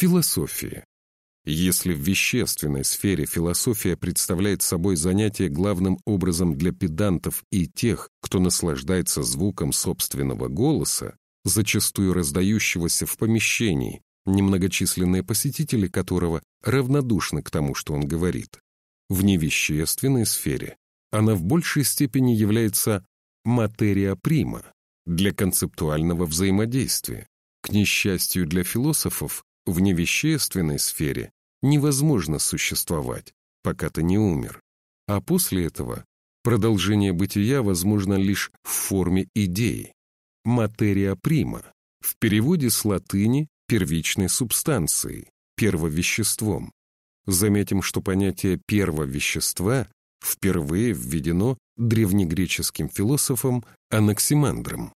Философия. Если в вещественной сфере философия представляет собой занятие главным образом для педантов и тех, кто наслаждается звуком собственного голоса, зачастую раздающегося в помещении, немногочисленные посетители которого равнодушны к тому, что он говорит, в невещественной сфере она в большей степени является материя прима для концептуального взаимодействия. К несчастью для философов, в невещественной сфере невозможно существовать, пока ты не умер. А после этого продолжение бытия возможно лишь в форме идеи. Материя прима. В переводе с латыни первичной субстанцией, первовеществом. Заметим, что понятие первовещества впервые введено древнегреческим философом Анаксимандром.